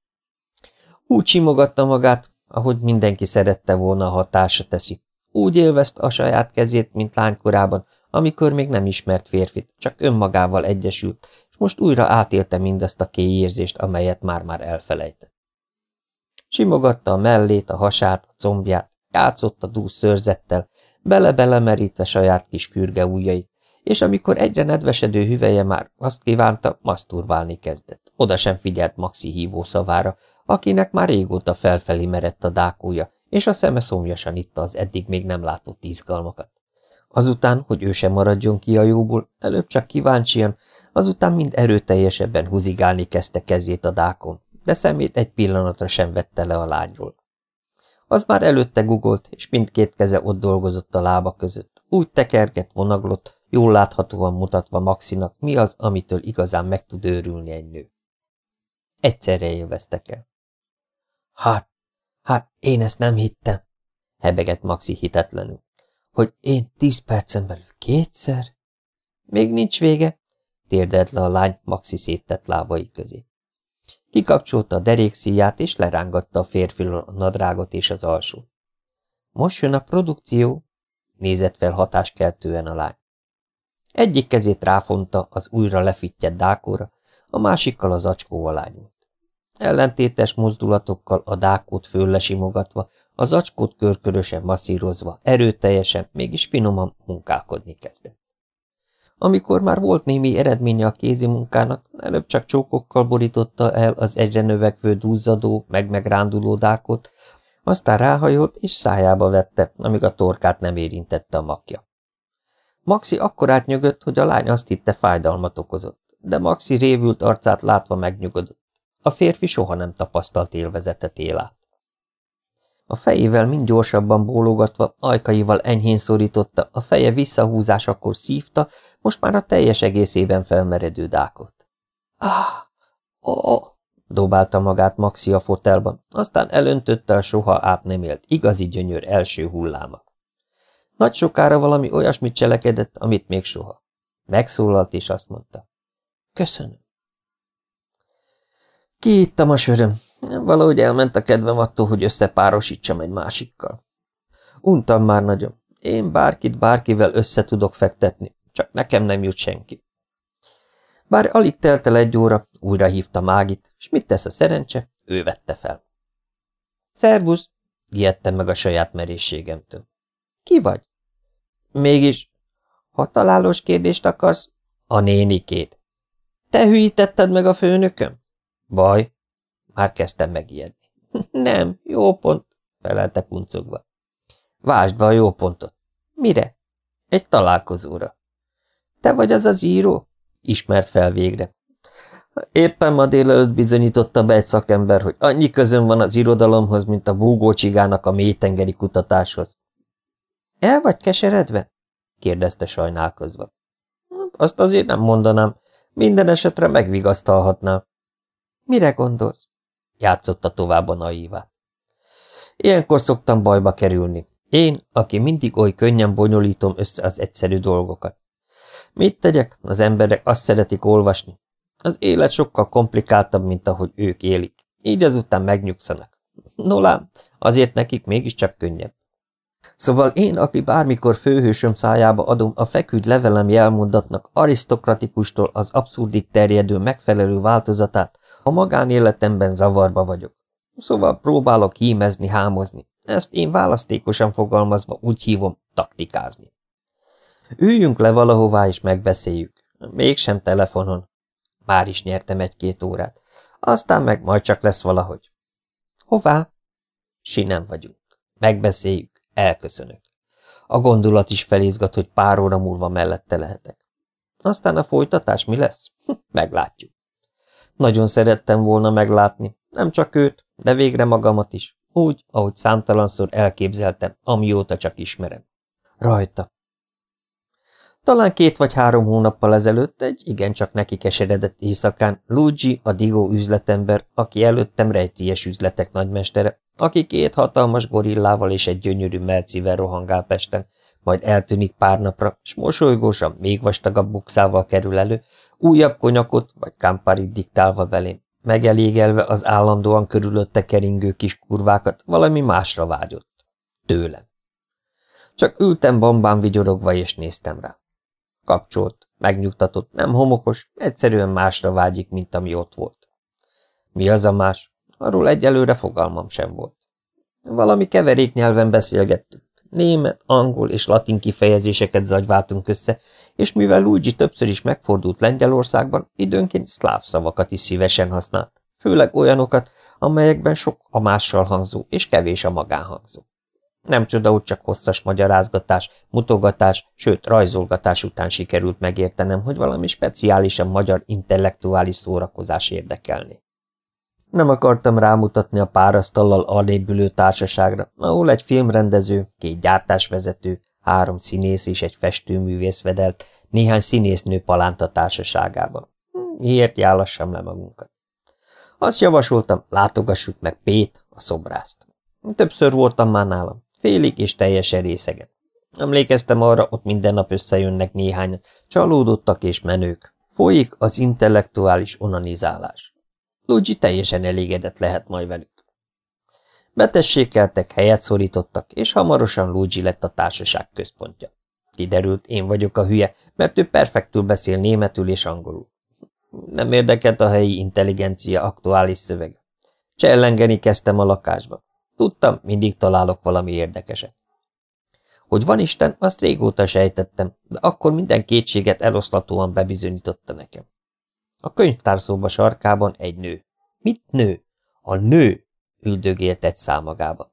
Úgy simogatta magát, ahogy mindenki szerette volna, ha társa teszi, úgy élvezt a saját kezét, mint lánykorában, amikor még nem ismert férfit, csak önmagával egyesült, és most újra átélte mindazt a kéjérzést, amelyet már-már elfelejtett. Simogatta a mellét, a hasát, a combját, játszott a dús szörzettel, bele-bele merítve saját kis fürge ujjait, és amikor egyre nedvesedő hüveje már azt kívánta, maszturválni kezdett. Oda sem figyelt Maxi hívó szavára, akinek már régóta felfelé merett a dákója, és a szeme szomjasan itta az eddig még nem látott izgalmakat. Azután, hogy ő sem maradjon ki a jóból, előbb csak kíváncsian, azután mind erőteljesebben húzigálni kezdte kezét a dákon, de szemét egy pillanatra sem vette le a lányról. Az már előtte gugolt, és mindkét keze ott dolgozott a lába között. Úgy tekerget, vonaglott, jól láthatóan mutatva Maxinak, mi az, amitől igazán meg tud őrülni egy nő. Egyszerre élveztek el. Hát, Hát én ezt nem hittem, hebegett Maxi hitetlenül. Hogy én tíz percen belül kétszer? Még nincs vége, térdelt le a lány Maxi széttett lábai közé. Kikapcsolta a derékszíját, és lerángatta a férfilon a nadrágot és az alsó. Most jön a produkció, nézett fel hatáskeltően a lány. Egyik kezét ráfonta az újra lefittyett dákóra, a másikkal az acskó alá nyúlt. Ellentétes mozdulatokkal a dákót föllesimogatva, az acskót körkörösen masszírozva, erőteljesen, mégis finoman munkálkodni kezdett. Amikor már volt némi eredménye a kézi munkának, előbb csak csókokkal borította el az egyre növekvő duzzadó, meg-megránduló dákot, aztán ráhajolt és szájába vette, amíg a torkát nem érintette a makja. Maxi akkor átnyögött, hogy a lány azt hitte fájdalmat okozott, de Maxi révült arcát látva megnyugodott. A férfi soha nem tapasztalt élvezetet él. A fejével mind gyorsabban bólogatva, ajkaival enyhén szorította, a feje visszahúzásakor szívta, most már a teljes egészében felmeredő dákot. Ah! Oh! dobálta magát Maxi a fotelban, aztán elöntötte a soha át nem élt igazi gyönyör első hulláma. Nagy sokára valami olyasmit cselekedett, amit még soha. Megszólalt és azt mondta. Köszönöm. Kiittam a söröm. Valahogy elment a kedvem attól, hogy összepárosítsam egy másikkal. Untam már nagyon. Én bárkit bárkivel össze tudok fektetni, csak nekem nem jut senki. Bár alig telt el egy óra, újra hívta Mágit, és mit tesz a szerencse? Ő vette fel. Szervusz! Gijedtem meg a saját merészségemtől. Ki vagy? Mégis, ha találós kérdést akarsz, a nénikét. Te hülyítetted meg a főnököm? Baj, már kezdtem megijedni. Nem, jó pont, felelte kuncogva. Vásd be a jó pontot. Mire? Egy találkozóra. Te vagy az az író? Ismert fel végre. Éppen ma délelőtt bizonyította be egy szakember, hogy annyi közön van az irodalomhoz, mint a búgócsigának a mélytengeri kutatáshoz. El vagy keseredve? kérdezte sajnálkozva. Azt azért nem mondanám. Minden esetre megvigasztalhatnám. Mire gondolsz? játszotta tovább a naívát. Ilyenkor szoktam bajba kerülni. Én, aki mindig oly könnyen bonyolítom össze az egyszerű dolgokat. Mit tegyek? Az emberek azt szeretik olvasni. Az élet sokkal komplikáltabb, mint ahogy ők élik. Így azután megnyugszanak. Nolám, azért nekik mégiscsak könnyebb. Szóval én, aki bármikor főhősöm szájába adom a feküdt levelem jelmondatnak arisztokratikustól az abszurdig terjedő megfelelő változatát, a magánéletemben zavarba vagyok. Szóval próbálok hímezni, hámozni. Ezt én választékosan fogalmazva úgy hívom taktikázni. Üljünk le valahová és megbeszéljük. Mégsem telefonon. Már is nyertem egy-két órát. Aztán meg majd csak lesz valahogy. Hová? Si nem vagyunk. Megbeszéljük. Elköszönök. A gondolat is felizgat, hogy pár óra múlva mellette lehetek. Aztán a folytatás mi lesz? Hm, meglátjuk. Nagyon szerettem volna meglátni, nem csak őt, de végre magamat is, úgy, ahogy számtalanszor elképzeltem, amióta csak ismerem. Rajta. Talán két vagy három hónappal ezelőtt egy igencsak neki keseredett éjszakán Luigi, a Digó üzletember, aki előttem rejtélyes üzletek nagymestere, aki két hatalmas gorillával és egy gyönyörű mercivel rohangál Pesten, majd eltűnik pár napra, s mosolygósan, még vastagabb bukszával kerül elő, újabb konyakot vagy kamparit diktálva velém, megelégelve az állandóan körülötte keringő kis kurvákat, valami másra vágyott. Tőlem. Csak ültem bombán vigyorogva és néztem rá. Kapcsolt, megnyugtatott, nem homokos, egyszerűen másra vágyik, mint ami ott volt. Mi az a más? Arról egyelőre fogalmam sem volt. Valami keverék nyelven beszélgettünk. Német, angol és latin kifejezéseket zagyváltunk össze, és mivel Luigi többször is megfordult Lengyelországban, időnként szláv szavakat is szívesen használt, főleg olyanokat, amelyekben sok a mással hangzó és kevés a magánhangzó. Nem csoda, hogy csak hosszas magyarázgatás, mutogatás, sőt rajzolgatás után sikerült megértenem, hogy valami speciálisan magyar intellektuális szórakozás érdekelni. Nem akartam rámutatni a párasztallal arnébülő társaságra, ahol egy filmrendező, két gyártásvezető, három színész és egy festőművész vedelt, néhány színésznő palánta társaságában. Miért jálassam le magunkat? Azt javasoltam, látogassuk meg Pét, a szobrászt. Többször voltam már nálam, félig és teljesen részegen. Emlékeztem arra, ott minden nap összejönnek néhány, csalódottak és menők. Folyik az intellektuális onanizálás. Luigi teljesen elégedett lehet majd velük. Betessékeltek, helyet szorítottak, és hamarosan Luigi lett a társaság központja. Kiderült, én vagyok a hülye, mert ő perfektül beszél németül és angolul. Nem érdekelt a helyi intelligencia aktuális szövege. Csellengeni kezdtem a lakásba. Tudtam, mindig találok valami érdekeset. Hogy van Isten, azt régóta sejtettem, de akkor minden kétséget eloszlatóan bebizonyította nekem. A könyvtárszóba sarkában egy nő. Mit nő? A nő üldögélt egy számagába.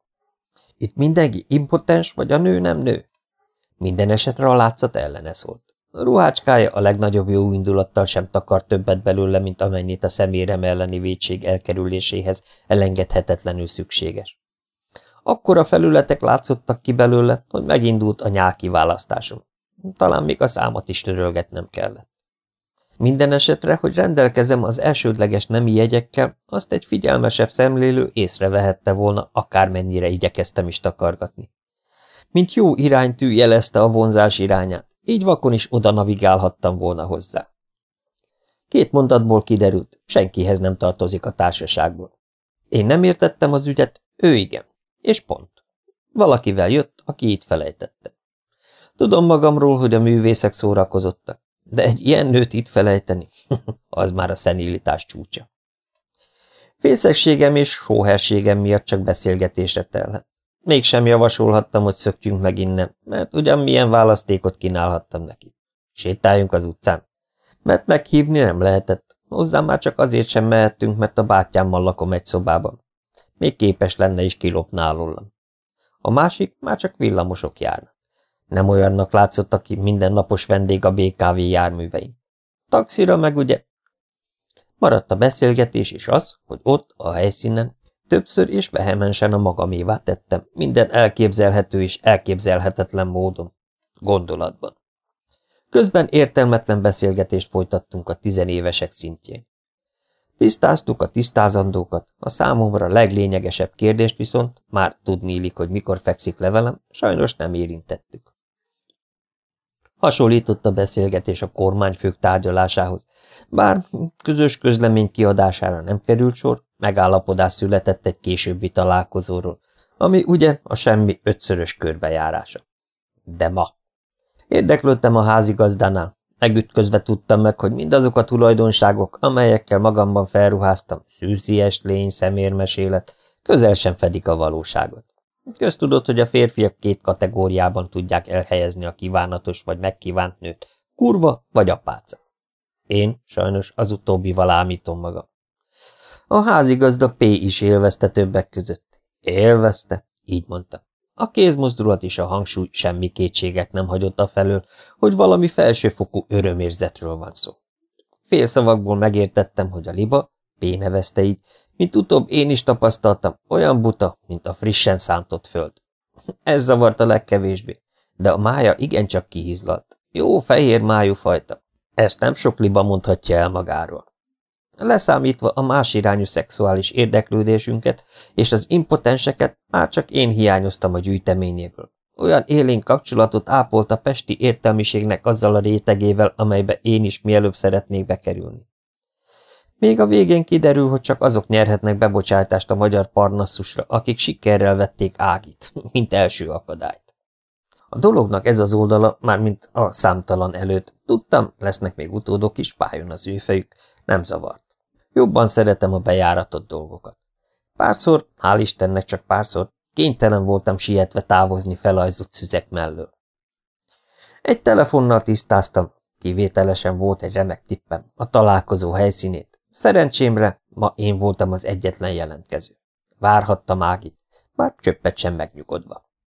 Itt mindenki impotens, vagy a nő nem nő? Minden esetre a látszat ellene szólt. A ruhácskája a legnagyobb jó indulattal sem takar többet belőle, mint amennyit a személyre elleni védség elkerüléséhez elengedhetetlenül szükséges. Akkora felületek látszottak ki belőle, hogy megindult a nyáki választásom. Talán még a számot is törölgetnem kellett. Minden esetre, hogy rendelkezem az elsődleges nemi jegyekkel, azt egy figyelmesebb szemlélő észrevehette volna, akármennyire igyekeztem is takargatni. Mint jó iránytű jelezte a vonzás irányát, így vakon is oda navigálhattam volna hozzá. Két mondatból kiderült, senkihez nem tartozik a társaságból. Én nem értettem az ügyet, ő igen. És pont. Valakivel jött, aki itt felejtette. Tudom magamról, hogy a művészek szórakozottak, de egy ilyen nőt itt felejteni, az már a szenilitás csúcsa. Fészegségem és hóherségem miatt csak beszélgetésre telhet. Mégsem javasolhattam, hogy szökjünk meg innen, mert ugyan milyen választékot kínálhattam neki. Sétáljunk az utcán. Mert meghívni nem lehetett. Hozzám már csak azért sem mehettünk, mert a bátyámmal lakom egy szobában. Még képes lenne is alólam. A másik már csak villamosok járnak. Nem olyannak látszott, aki mindennapos vendég a BKV járművein. Taxira meg ugye... Maradt a beszélgetés is az, hogy ott, a helyszínen, többször és vehemensen a magamévá tettem, minden elképzelhető és elképzelhetetlen módon, gondolatban. Közben értelmetlen beszélgetést folytattunk a tizenévesek szintjén. Tisztáztuk a tisztázandókat, a számomra leglényegesebb kérdést viszont, már tudnélik, hogy mikor fekszik levelem, sajnos nem érintettük. Hasonlított a beszélgetés a kormányfők tárgyalásához, bár közös közlemény kiadására nem került sor, megállapodás született egy későbbi találkozóról, ami ugye a semmi ötszörös körbejárása. De ma. Érdeklődtem a házigazdánál, megütközve tudtam meg, hogy mindazok a tulajdonságok, amelyekkel magamban felruháztam, szűzies lény, szemérmesélet, közel sem fedik a valóságot. Köztudott, hogy a férfiak két kategóriában tudják elhelyezni a kívánatos vagy megkívánt nőt, kurva vagy apáca. Én sajnos az utóbbival ámítom magam. A házigazda P. is élvezte többek között. Élvezte, így mondta. A kézmozdulat és a hangsúly semmi kétséget nem hagyott a felől, hogy valami felsőfokú örömérzetről van szó. Félszavakból megértettem, hogy a liba, P. nevezte így, mint utóbb én is tapasztaltam, olyan buta, mint a frissen szántott föld. Ez zavart a legkevésbé, de a mája igencsak kihizlalt. Jó fehér májú fajta. Ezt nem sok liba mondhatja el magáról. Leszámítva a más irányú szexuális érdeklődésünket és az impotenseket, már csak én hiányoztam a gyűjteményéből. Olyan élénk kapcsolatot ápolt a pesti értelmiségnek azzal a rétegével, amelybe én is mielőbb szeretnék bekerülni. Még a végén kiderül, hogy csak azok nyerhetnek bebocsátást a magyar parnasszusra, akik sikerrel vették Ágit, mint első akadályt. A dolognak ez az oldala, már mint a számtalan előtt, tudtam, lesznek még utódok is, fájjon az ő fejük, nem zavart. Jobban szeretem a bejáratott dolgokat. Párszor, hál' Istennek csak párszor, kénytelen voltam sietve távozni felajzott szüzek mellől. Egy telefonnal tisztáztam, kivételesen volt egy remek tippem, a találkozó helyszínét. Szerencsémre ma én voltam az egyetlen jelentkező. Várhattam Ágit, bár csöppet sem megnyugodva.